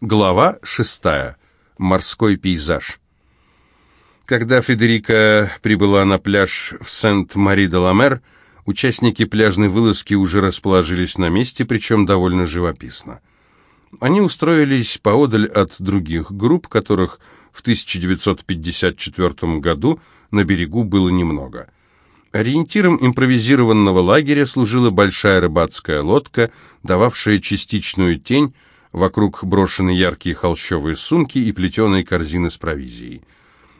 Глава шестая. Морской пейзаж. Когда Федерика прибыла на пляж в Сент-Мари-де-Ла-Мер, участники пляжной вылазки уже расположились на месте, причем довольно живописно. Они устроились поодаль от других групп, которых в 1954 году на берегу было немного. Ориентиром импровизированного лагеря служила большая рыбацкая лодка, дававшая частичную тень, Вокруг брошены яркие холщовые сумки и плетеные корзины с провизией.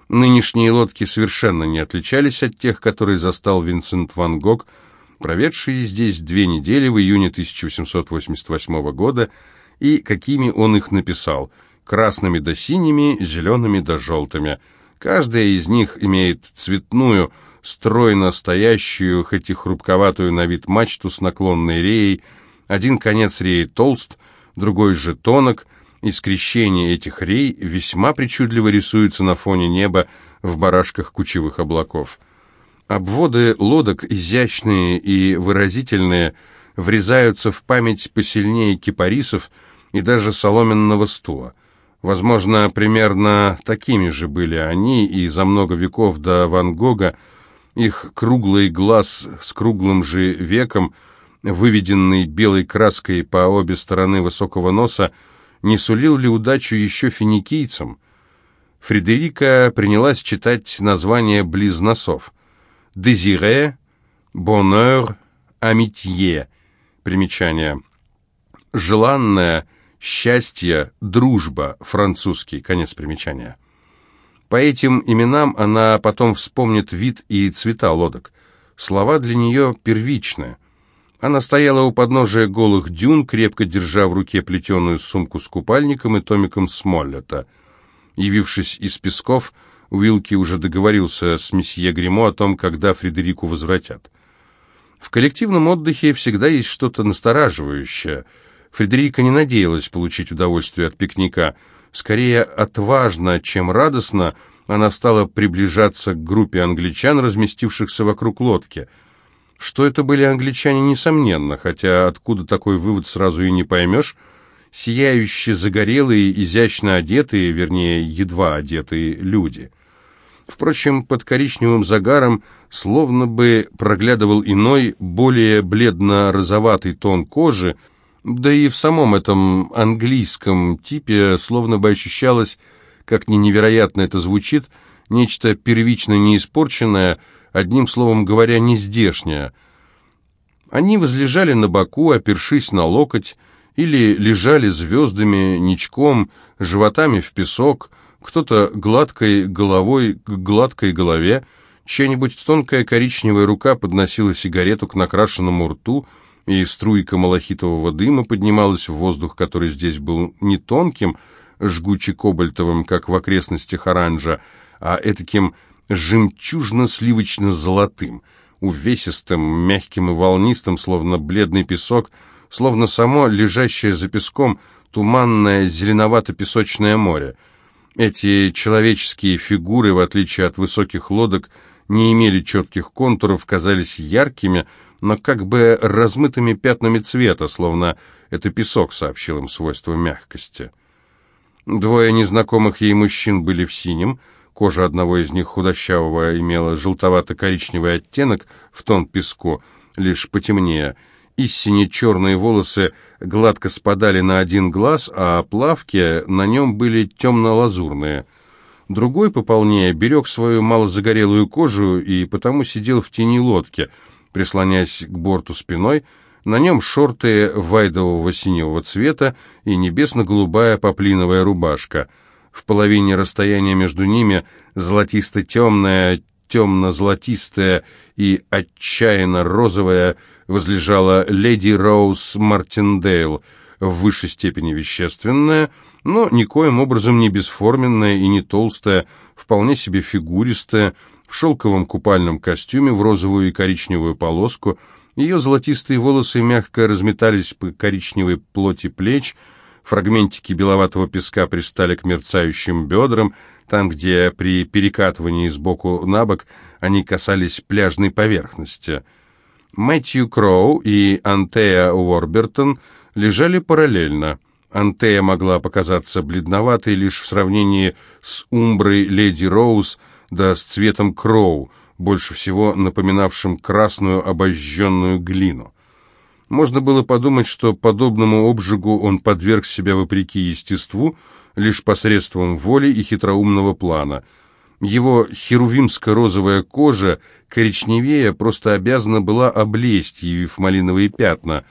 Нынешние лодки совершенно не отличались от тех, которые застал Винсент Ван Гог, проведший здесь две недели в июне 1888 года, и какими он их написал – красными да синими, зелеными да желтыми. Каждая из них имеет цветную, стройно стоящую, хоть и хрупковатую на вид мачту с наклонной реей, один конец реи толст – другой же тонок, и скрещение этих рей весьма причудливо рисуется на фоне неба в барашках кучевых облаков. Обводы лодок, изящные и выразительные, врезаются в память посильнее кипарисов и даже соломенного стула. Возможно, примерно такими же были они, и за много веков до Ван Гога их круглый глаз с круглым же веком – выведенный белой краской по обе стороны высокого носа, не сулил ли удачу еще финикийцам? Фредерика принялась читать названия близносов. «Дезире», «Боннер», «Амитье». Примечание. «Желанное», «Счастье», «Дружба», французский, конец примечания. По этим именам она потом вспомнит вид и цвета лодок. Слова для нее первичны – она стояла у подножия голых дюн, крепко держа в руке плетеную сумку с купальником и томиком Смоллета. Явившись из песков, Уилки уже договорился с месье Гримо о том, когда Фредерику возвратят. В коллективном отдыхе всегда есть что-то настораживающее. Фредерика не надеялась получить удовольствие от пикника. Скорее отважно, чем радостно, она стала приближаться к группе англичан, разместившихся вокруг лодки – что это были англичане, несомненно, хотя откуда такой вывод сразу и не поймешь. Сияющие, загорелые, изящно одетые, вернее, едва одетые люди. Впрочем, под коричневым загаром словно бы проглядывал иной, более бледно-розоватый тон кожи, да и в самом этом английском типе словно бы ощущалось, как ни невероятно это звучит, нечто первично неиспорченное – одним словом говоря, не здешняя. Они возлежали на боку, опершись на локоть, или лежали звездами, ничком, животами в песок, кто-то гладкой головой к гладкой голове, чья-нибудь тонкая коричневая рука подносила сигарету к накрашенному рту, и струйка малахитового дыма поднималась в воздух, который здесь был не тонким, жгуче-кобальтовым, как в окрестностях Оранжа, а этаким жемчужно-сливочно-золотым, увесистым, мягким и волнистым, словно бледный песок, словно само лежащее за песком туманное зеленовато-песочное море. Эти человеческие фигуры, в отличие от высоких лодок, не имели четких контуров, казались яркими, но как бы размытыми пятнами цвета, словно это песок сообщил им свойство мягкости. Двое незнакомых ей мужчин были в синем, Кожа одного из них, худощавого, имела желтовато-коричневый оттенок в тон песку, лишь потемнее. Истине черные волосы гладко спадали на один глаз, а плавки на нем были темно-лазурные. Другой, пополнее, берег свою малозагорелую кожу и потому сидел в тени лодки, прислоняясь к борту спиной, на нем шорты вайдового синего цвета и небесно-голубая поплиновая рубашка — в половине расстояния между ними золотисто-темная, темно-золотистая и отчаянно розовая возлежала леди Роуз Мартиндейл, в высшей степени вещественная, но никоим образом не бесформенная и не толстая, вполне себе фигуристая, в шелковом купальном костюме в розовую и коричневую полоску. Ее золотистые волосы мягко разметались по коричневой плоти плеч, Фрагментики беловатого песка пристали к мерцающим бедрам, там, где при перекатывании сбоку на бок они касались пляжной поверхности. Мэтью Кроу и Антея Уорбертон лежали параллельно. Антея могла показаться бледноватой лишь в сравнении с умброй леди Роуз, да с цветом Кроу, больше всего напоминавшим красную обожженную глину. Можно было подумать, что подобному обжигу он подверг себя вопреки естеству, лишь посредством воли и хитроумного плана. Его херувимско-розовая кожа, коричневее, просто обязана была облезть, явив малиновые пятна.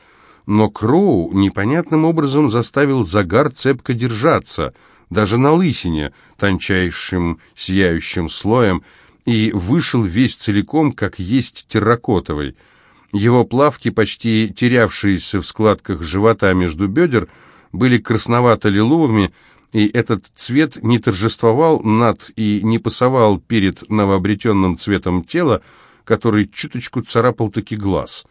Но Кроу непонятным образом заставил загар цепко держаться, даже на лысине, тончайшим сияющим слоем, и вышел весь целиком, как есть терракотовый – его плавки, почти терявшиеся в складках живота между бедер, были красновато-лиловыми, и этот цвет не торжествовал над и не пасовал перед новообретенным цветом тела, который чуточку царапал таки глаз.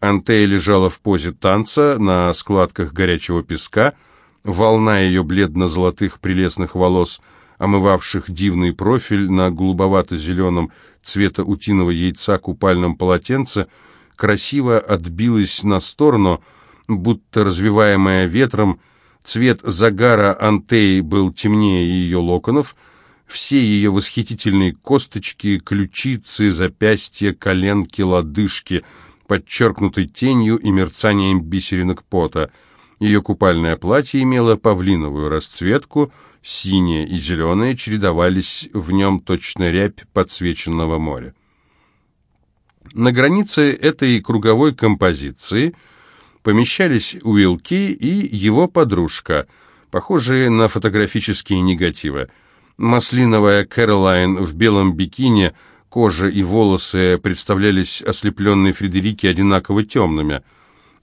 Антея лежала в позе танца на складках горячего песка, волна ее бледно-золотых прелестных волос, омывавших дивный профиль на голубовато-зеленом цвета утиного яйца купальном полотенце — красиво отбилась на сторону, будто развиваемая ветром, цвет загара Антеи был темнее ее локонов, все ее восхитительные косточки, ключицы, запястья, коленки, лодыжки, подчеркнутой тенью и мерцанием бисеринок пота. Ее купальное платье имело павлиновую расцветку, синее и зеленое чередовались в нем точно рябь подсвеченного моря. На границе этой круговой композиции помещались Уилки и его подружка, похожие на фотографические негативы. Маслиновая Кэролайн в белом бикини, кожа и волосы представлялись ослепленной Фредерике одинаково темными.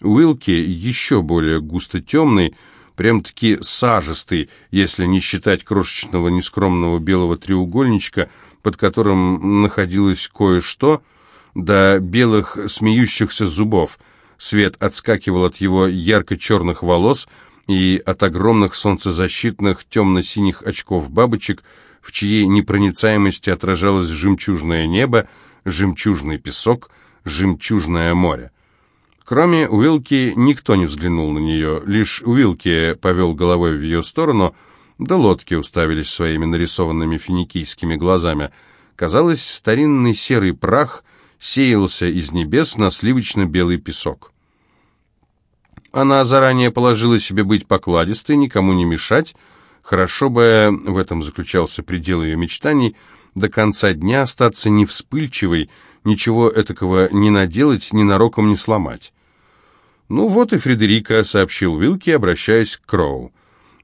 Уилки еще более густо темный, прям-таки сажистый, если не считать крошечного нескромного белого треугольничка, под которым находилось кое-что — до белых смеющихся зубов. Свет отскакивал от его ярко-черных волос и от огромных солнцезащитных темно-синих очков бабочек, в чьей непроницаемости отражалось жемчужное небо, жемчужный песок, жемчужное море. Кроме Уилки, никто не взглянул на нее, лишь Уилки повел головой в ее сторону, да лодки уставились своими нарисованными финикийскими глазами. Казалось, старинный серый прах — сеялся из небес на сливочно-белый песок. Она заранее положила себе быть покладистой, никому не мешать. Хорошо бы, в этом заключался предел ее мечтаний, до конца дня остаться не вспыльчивой, ничего этакого не наделать, ни нароком не сломать. «Ну вот и Фредерика», — сообщил Вилки, обращаясь к Кроу.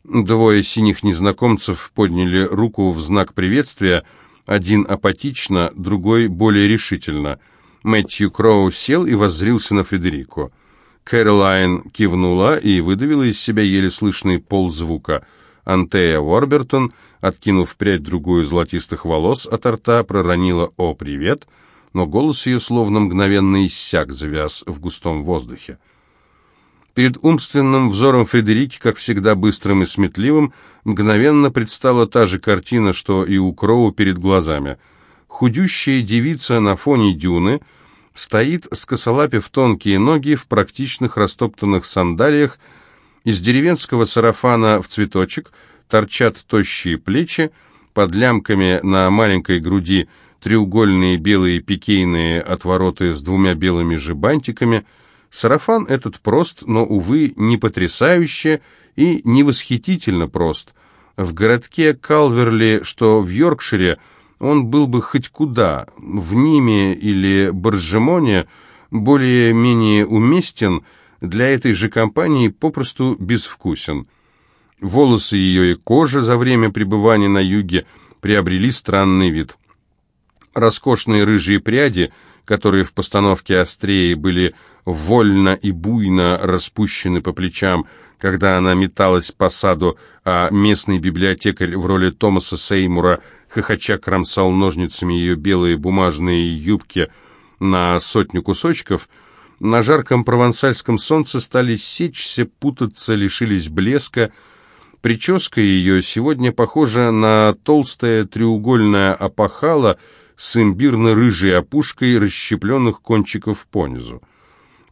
Двое синих незнакомцев подняли руку в знак приветствия — один апатично, другой более решительно. Мэтью Кроу сел и воззрился на Фредерику. Кэролайн кивнула и выдавила из себя еле слышный ползвука. Антея Уорбертон, откинув прядь другую золотистых волос от рта, проронила «О, привет!», но голос ее словно мгновенно иссяк, завяз в густом воздухе. Перед умственным взором Фредерики, как всегда быстрым и сметливым, мгновенно предстала та же картина, что и у Кроу перед глазами. Худющая девица на фоне дюны стоит, скосолапив тонкие ноги в практичных растоптанных сандалиях, из деревенского сарафана в цветочек торчат тощие плечи, под лямками на маленькой груди треугольные белые пикейные отвороты с двумя белыми же бантиками – Сарафан этот прост, но, увы, не потрясающе и не восхитительно прост. В городке Калверли, что в Йоркшире, он был бы хоть куда, в Ниме или Боржемоне, более-менее уместен, для этой же компании попросту безвкусен. Волосы ее и кожа за время пребывания на юге приобрели странный вид. Роскошные рыжие пряди – которые в постановке острее были вольно и буйно распущены по плечам, когда она металась по саду, а местный библиотекарь в роли Томаса Сеймура хохоча кромсал ножницами ее белые бумажные юбки на сотню кусочков, на жарком провансальском солнце стали сечься, путаться, лишились блеска. Прическа ее сегодня похожа на толстое треугольное опахало — с имбирно-рыжей опушкой расщепленных кончиков понизу.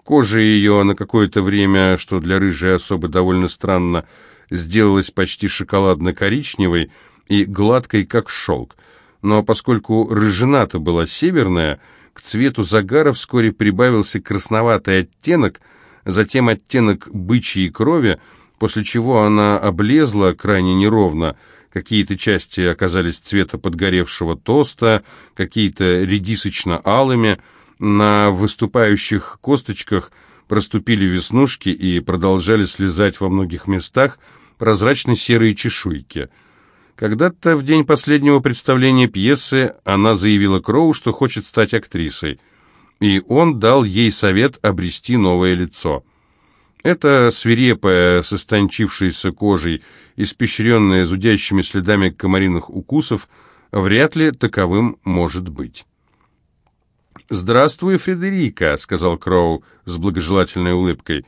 Кожа ее на какое-то время, что для рыжей особы довольно странно, сделалась почти шоколадно-коричневой и гладкой, как шелк. Но поскольку рыжина-то была северная, к цвету загара вскоре прибавился красноватый оттенок, затем оттенок бычьей крови, после чего она облезла крайне неровно, какие-то части оказались цвета подгоревшего тоста, какие-то редисочно-алыми, на выступающих косточках проступили веснушки и продолжали слезать во многих местах прозрачно-серые чешуйки. Когда-то в день последнего представления пьесы она заявила Кроу, что хочет стать актрисой, и он дал ей совет обрести новое лицо. Это свирепая, с истончившейся кожей, испещренная зудящими следами комариных укусов, вряд ли таковым может быть. «Здравствуй, Фредерика», — сказал Кроу с благожелательной улыбкой.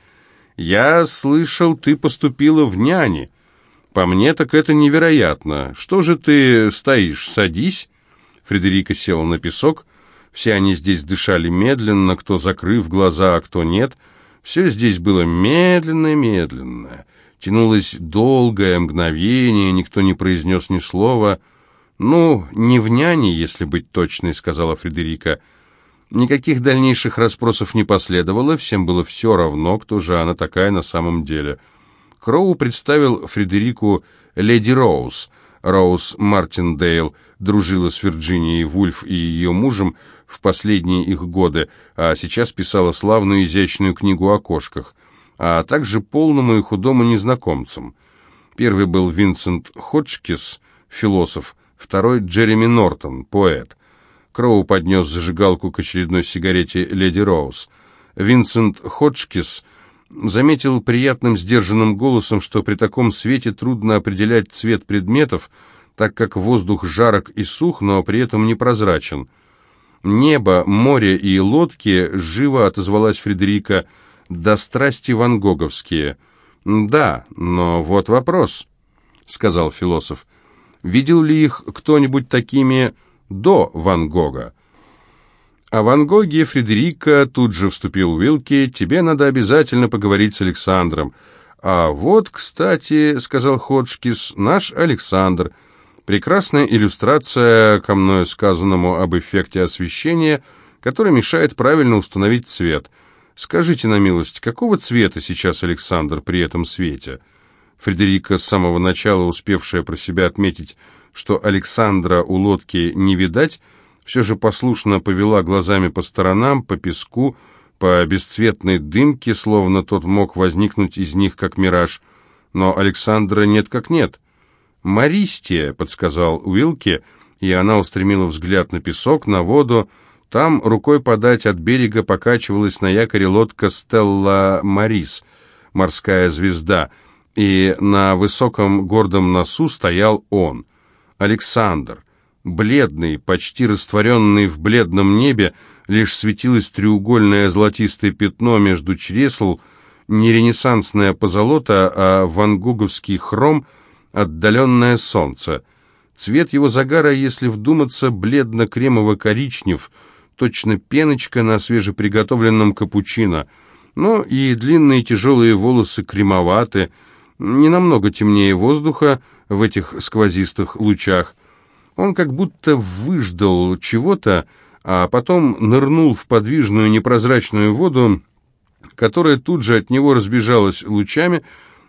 «Я слышал, ты поступила в няни. По мне так это невероятно. Что же ты стоишь? Садись». Фредерика села на песок. Все они здесь дышали медленно, кто закрыв глаза, а кто нет. Все здесь было медленно-медленно. Тянулось долгое мгновение, никто не произнес ни слова. «Ну, не в няне, если быть точной», — сказала Фредерика. Никаких дальнейших расспросов не последовало, всем было все равно, кто же она такая на самом деле. Кроу представил Фредерику леди Роуз. Роуз Мартиндейл дружила с Вирджинией Вульф и ее мужем в последние их годы, а сейчас писала славную изящную книгу о кошках, а также полному и худому незнакомцам. Первый был Винсент Ходжкис, философ, второй Джереми Нортон, поэт – Кроу поднес зажигалку к очередной сигарете «Леди Роуз». Винсент Ходжкис заметил приятным сдержанным голосом, что при таком свете трудно определять цвет предметов, так как воздух жарок и сух, но при этом непрозрачен. «Небо, море и лодки» живо отозвалась Фредерика «до страсти ван Гоговские». «Да, но вот вопрос», — сказал философ. «Видел ли их кто-нибудь такими до Ван Гога. О Ван Гоге Фредерика тут же вступил Уилки, тебе надо обязательно поговорить с Александром. А вот, кстати, сказал Ходжкис, наш Александр. Прекрасная иллюстрация ко мною сказанному об эффекте освещения, который мешает правильно установить цвет. Скажите на милость, какого цвета сейчас Александр при этом свете? Фредерика, с самого начала успевшая про себя отметить, что Александра у лодки не видать, все же послушно повела глазами по сторонам, по песку, по бесцветной дымке, словно тот мог возникнуть из них как мираж. Но Александра нет как нет. «Маристия», — подсказал Уилки, и она устремила взгляд на песок, на воду. Там рукой подать от берега покачивалась на якоре лодка «Стелла Марис», морская звезда, и на высоком гордом носу стоял он — Александр. Бледный, почти растворенный в бледном небе, лишь светилось треугольное золотистое пятно между чресл, не ренессансная позолота, а вангоговский хром, отдаленное солнце. Цвет его загара, если вдуматься, бледно-кремово-коричнев, точно пеночка на свежеприготовленном капучино. Но и длинные тяжелые волосы кремоваты, не намного темнее воздуха, в этих сквозистых лучах. Он как будто выждал чего-то, а потом нырнул в подвижную непрозрачную воду, которая тут же от него разбежалась лучами,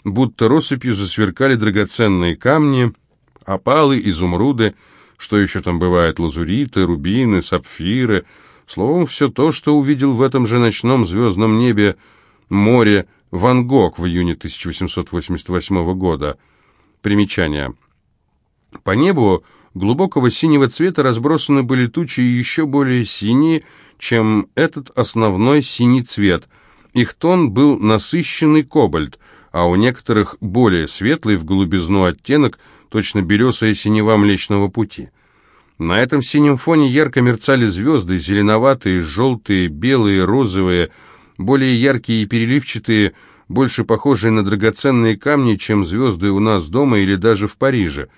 будто россыпью засверкали драгоценные камни, опалы, изумруды, что еще там бывает, лазуриты, рубины, сапфиры, словом, все то, что увидел в этом же ночном звездном небе море Ван Гог в июне 1888 года – Примечание. По небу глубокого синего цвета разбросаны были тучи еще более синие, чем этот основной синий цвет. Их тон был насыщенный кобальт, а у некоторых более светлый в голубизну оттенок, точно березая синева Млечного Пути. На этом синем фоне ярко мерцали звезды, зеленоватые, желтые, белые, розовые, более яркие и переливчатые, больше похожие на драгоценные камни, чем звезды у нас дома или даже в Париже.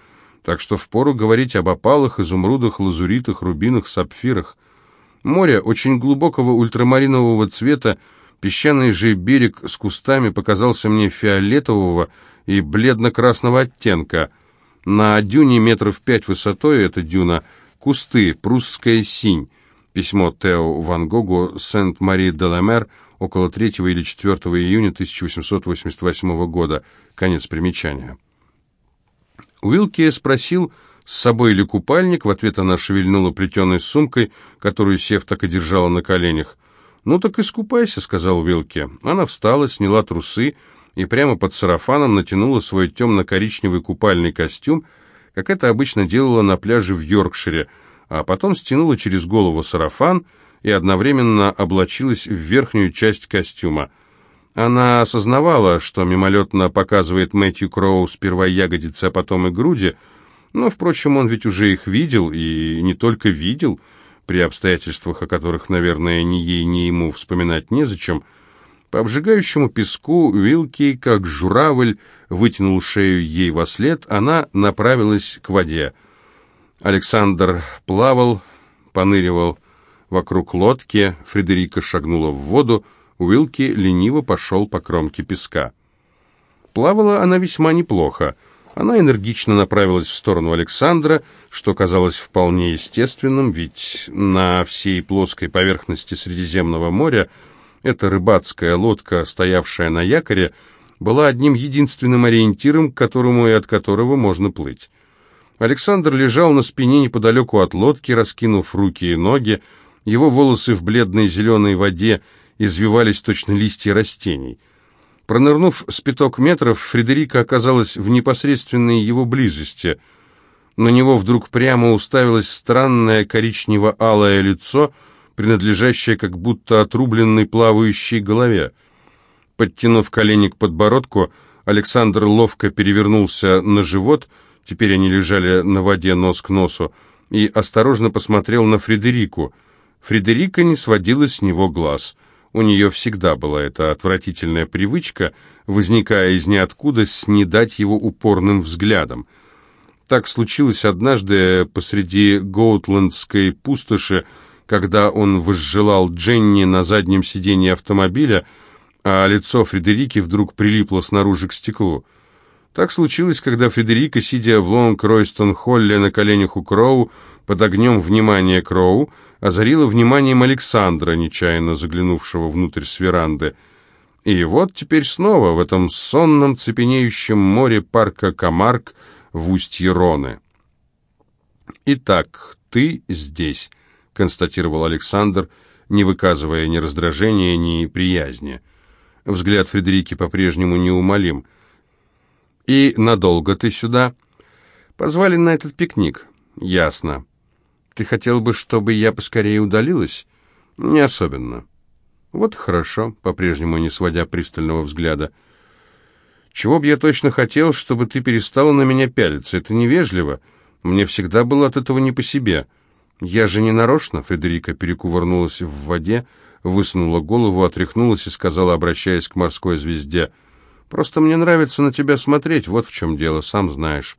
Так что впору говорить об опалах, изумрудах, лазуритах, рубинах, сапфирах. Море очень глубокого ультрамаринового цвета Песчаный же берег с кустами показался мне фиолетового и бледно-красного оттенка. На дюне метров пять высотой, эта дюна, кусты, прусская синь. Письмо Тео Ван Гогу, Сент-Мари-де-Ламер, около 3 или 4 июня 1888 года. Конец примечания. Уилки спросил, с собой ли купальник, в ответ она шевельнула плетеной сумкой, которую Сев так и держала на коленях. «Ну так искупайся», — сказал Уилки. Она встала, сняла трусы и прямо под сарафаном натянула свой темно-коричневый купальный костюм, как это обычно делала на пляже в Йоркшире, а потом стянула через голову сарафан и одновременно облачилась в верхнюю часть костюма. Она осознавала, что мимолетно показывает Мэтью Кроу сперва ягодицы, а потом и груди, но, впрочем, он ведь уже их видел, и не только видел, при обстоятельствах, о которых, наверное, ни ей, ни ему вспоминать незачем. По обжигающему песку Вилки, как журавль, вытянул шею ей во след, она направилась к воде — Александр плавал, поныривал вокруг лодки, Фредерика шагнула в воду, Уилки лениво пошел по кромке песка. Плавала она весьма неплохо. Она энергично направилась в сторону Александра, что казалось вполне естественным, ведь на всей плоской поверхности Средиземного моря эта рыбацкая лодка, стоявшая на якоре, была одним единственным ориентиром, к которому и от которого можно плыть. Александр лежал на спине неподалеку от лодки, раскинув руки и ноги. Его волосы в бледной зеленой воде извивались точно листья растений. Пронырнув с пяток метров, Фредерика оказалась в непосредственной его близости. На него вдруг прямо уставилось странное коричнево-алое лицо, принадлежащее как будто отрубленной плавающей голове. Подтянув колени к подбородку, Александр ловко перевернулся на живот — теперь они лежали на воде нос к носу, и осторожно посмотрел на Фредерику. Фредерика не сводила с него глаз. У нее всегда была эта отвратительная привычка, возникая из ниоткуда, снедать его упорным взглядом. Так случилось однажды посреди Гоутландской пустоши, когда он возжелал Дженни на заднем сиденье автомобиля, а лицо Фредерики вдруг прилипло снаружи к стеклу. Так случилось, когда Фредерика, сидя в Лонг-Ройстон-Холле на коленях у Кроу, под огнем внимания Кроу, озарила вниманием Александра, нечаянно заглянувшего внутрь с веранды. И вот теперь снова в этом сонном, цепенеющем море парка Камарк в устье Роны. «Итак, ты здесь», — констатировал Александр, не выказывая ни раздражения, ни приязни. Взгляд Фредерики по-прежнему неумолим — «И надолго ты сюда?» «Позвали на этот пикник». «Ясно. Ты хотел бы, чтобы я поскорее удалилась?» «Не особенно». «Вот хорошо», — по-прежнему не сводя пристального взгляда. «Чего бы я точно хотел, чтобы ты перестала на меня пялиться? Это невежливо. Мне всегда было от этого не по себе». «Я же не нарочно», — Фредерика перекувырнулась в воде, высунула голову, отряхнулась и сказала, обращаясь к морской звезде — Просто мне нравится на тебя смотреть, вот в чем дело, сам знаешь».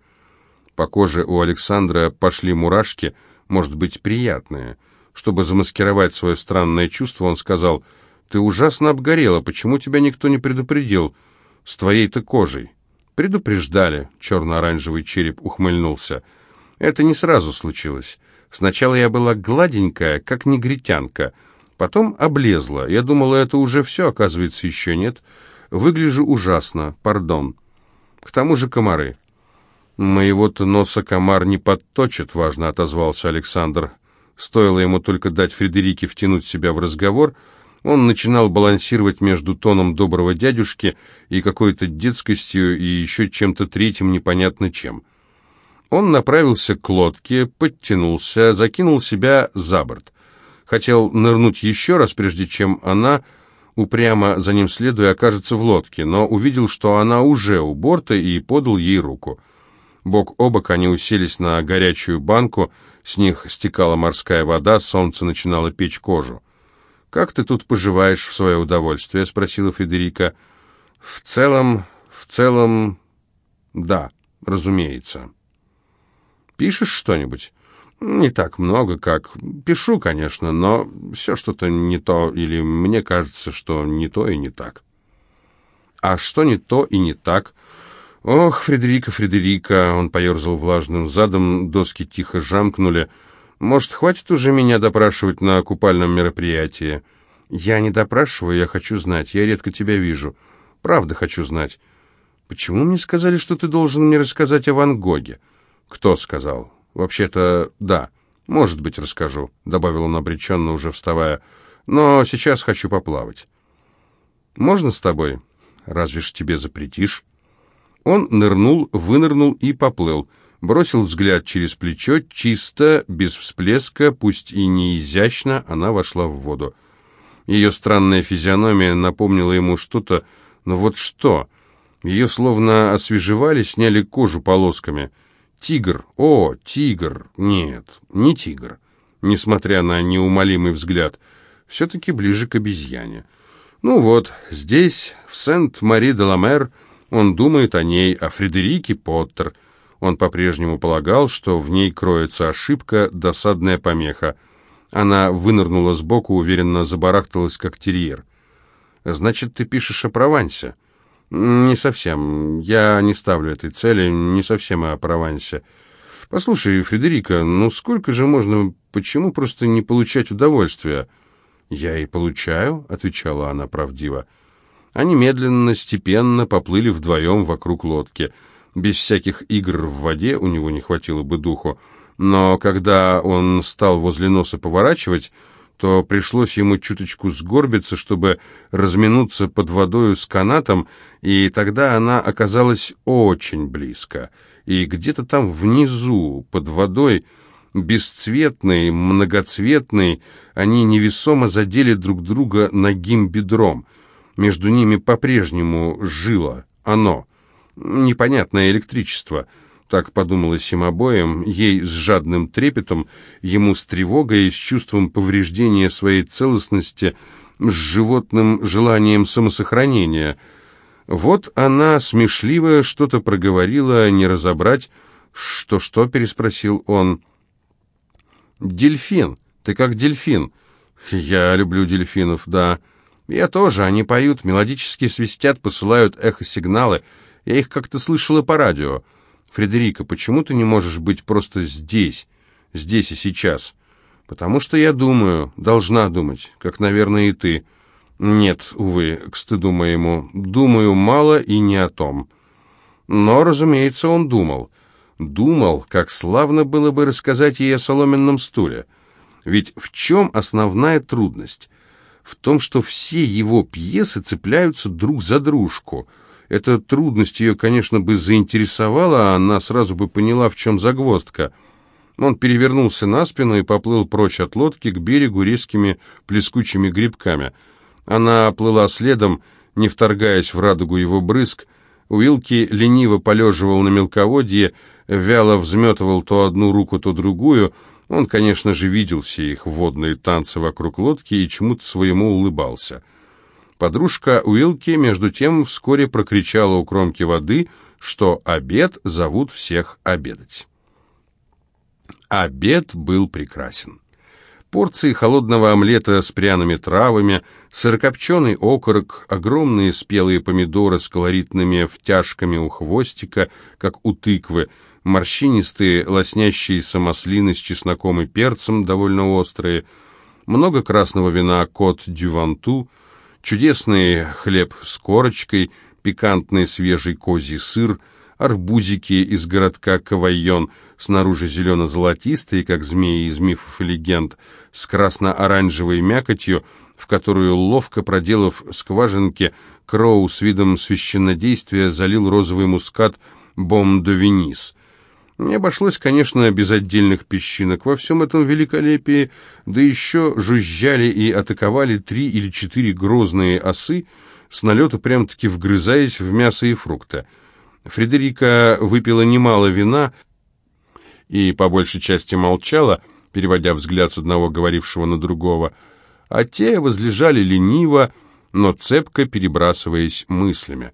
По коже у Александра пошли мурашки, может быть, приятные. Чтобы замаскировать свое странное чувство, он сказал, «Ты ужасно обгорела, почему тебя никто не предупредил? С твоей-то кожей». «Предупреждали», — черно-оранжевый череп ухмыльнулся. «Это не сразу случилось. Сначала я была гладенькая, как негритянка, потом облезла. Я думала, это уже все, оказывается, еще нет». Выгляжу ужасно, пардон. К тому же комары. Моего-то носа комар не подточит, важно отозвался Александр. Стоило ему только дать Фредерике втянуть себя в разговор, он начинал балансировать между тоном доброго дядюшки и какой-то детскостью и еще чем-то третьим непонятно чем. Он направился к лодке, подтянулся, закинул себя за борт. Хотел нырнуть еще раз, прежде чем она упрямо за ним следуя, окажется в лодке, но увидел, что она уже у борта и подал ей руку. Бок о бок они уселись на горячую банку, с них стекала морская вода, солнце начинало печь кожу. «Как ты тут поживаешь в свое удовольствие?» — спросила Федерика. «В целом, в целом, да, разумеется». «Пишешь что-нибудь?» Не так много, как... Пишу, конечно, но все что-то не то, или мне кажется, что не то и не так. А что не то и не так? Ох, Фредерика, Фредерика, он поерзал влажным задом, доски тихо жамкнули. Может, хватит уже меня допрашивать на купальном мероприятии? Я не допрашиваю, я хочу знать, я редко тебя вижу. Правда хочу знать. Почему мне сказали, что ты должен мне рассказать о Ван Гоге? Кто сказал? «Вообще-то, да. Может быть, расскажу», — добавил он обреченно, уже вставая. «Но сейчас хочу поплавать». «Можно с тобой? Разве ж тебе запретишь?» Он нырнул, вынырнул и поплыл. Бросил взгляд через плечо, чисто, без всплеска, пусть и не изящно, она вошла в воду. Ее странная физиономия напомнила ему что-то, но вот что? Ее словно освежевали, сняли кожу полосками — Тигр, о, тигр, нет, не тигр, несмотря на неумолимый взгляд, все-таки ближе к обезьяне. Ну вот, здесь, в Сент-Мари-де-Ла-Мер, он думает о ней, о Фредерике Поттер. Он по-прежнему полагал, что в ней кроется ошибка, досадная помеха. Она вынырнула сбоку, уверенно забарахталась, как терьер. «Значит, ты пишешь о Провансе?» «Не совсем. Я не ставлю этой цели, не совсем о Провансе. Послушай, Фредерика, ну сколько же можно, почему просто не получать удовольствия?» «Я и получаю», — отвечала она правдиво. Они медленно, степенно поплыли вдвоем вокруг лодки. Без всяких игр в воде у него не хватило бы духу. Но когда он стал возле носа поворачивать, то пришлось ему чуточку сгорбиться, чтобы разминуться под водою с канатом, и тогда она оказалась очень близко. И где-то там внизу, под водой, бесцветный, многоцветный, они невесомо задели друг друга ногим бедром. Между ними по-прежнему жило оно, непонятное электричество — так подумалось им обоим, ей с жадным трепетом, ему с тревогой и с чувством повреждения своей целостности, с животным желанием самосохранения. Вот она, смешливая, что-то проговорила, не разобрать. «Что-что?» — переспросил он. «Дельфин. Ты как дельфин». «Я люблю дельфинов, да». «Я тоже. Они поют, мелодически свистят, посылают эхосигналы. Я их как-то слышала по радио». «Фредерика, почему ты не можешь быть просто здесь, здесь и сейчас?» «Потому что я думаю, должна думать, как, наверное, и ты». «Нет, увы, к стыду моему, думаю мало и не о том». Но, разумеется, он думал. Думал, как славно было бы рассказать ей о соломенном стуле. Ведь в чем основная трудность? В том, что все его пьесы цепляются друг за дружку – эта трудность ее, конечно, бы заинтересовала, а она сразу бы поняла, в чем загвоздка. Он перевернулся на спину и поплыл прочь от лодки к берегу резкими плескучими грибками. Она плыла следом, не вторгаясь в радугу его брызг. Уилки лениво полеживал на мелководье, вяло взметывал то одну руку, то другую. Он, конечно же, видел все их водные танцы вокруг лодки и чему-то своему улыбался. Подружка Уилки, между тем, вскоре прокричала у кромки воды, что обед зовут всех обедать. Обед был прекрасен. Порции холодного омлета с пряными травами, сырокопченый окорок, огромные спелые помидоры с колоритными втяжками у хвостика, как у тыквы, морщинистые лоснящиеся маслины с чесноком и перцем, довольно острые, много красного вина «Кот Дюванту», Чудесный хлеб с корочкой, пикантный свежий козий сыр, арбузики из городка Кавайон, снаружи зелено-золотистые, как змеи из мифов и легенд, с красно-оранжевой мякотью, в которую, ловко проделав скважинки, Кроу с видом священнодействия залил розовый мускат «Бом де Венис», не обошлось, конечно, без отдельных песчинок. Во всем этом великолепии, да еще жужжали и атаковали три или четыре грозные осы, с налету прям-таки вгрызаясь в мясо и фрукты. Фредерика выпила немало вина и по большей части молчала, переводя взгляд с одного говорившего на другого, а те возлежали лениво, но цепко перебрасываясь мыслями.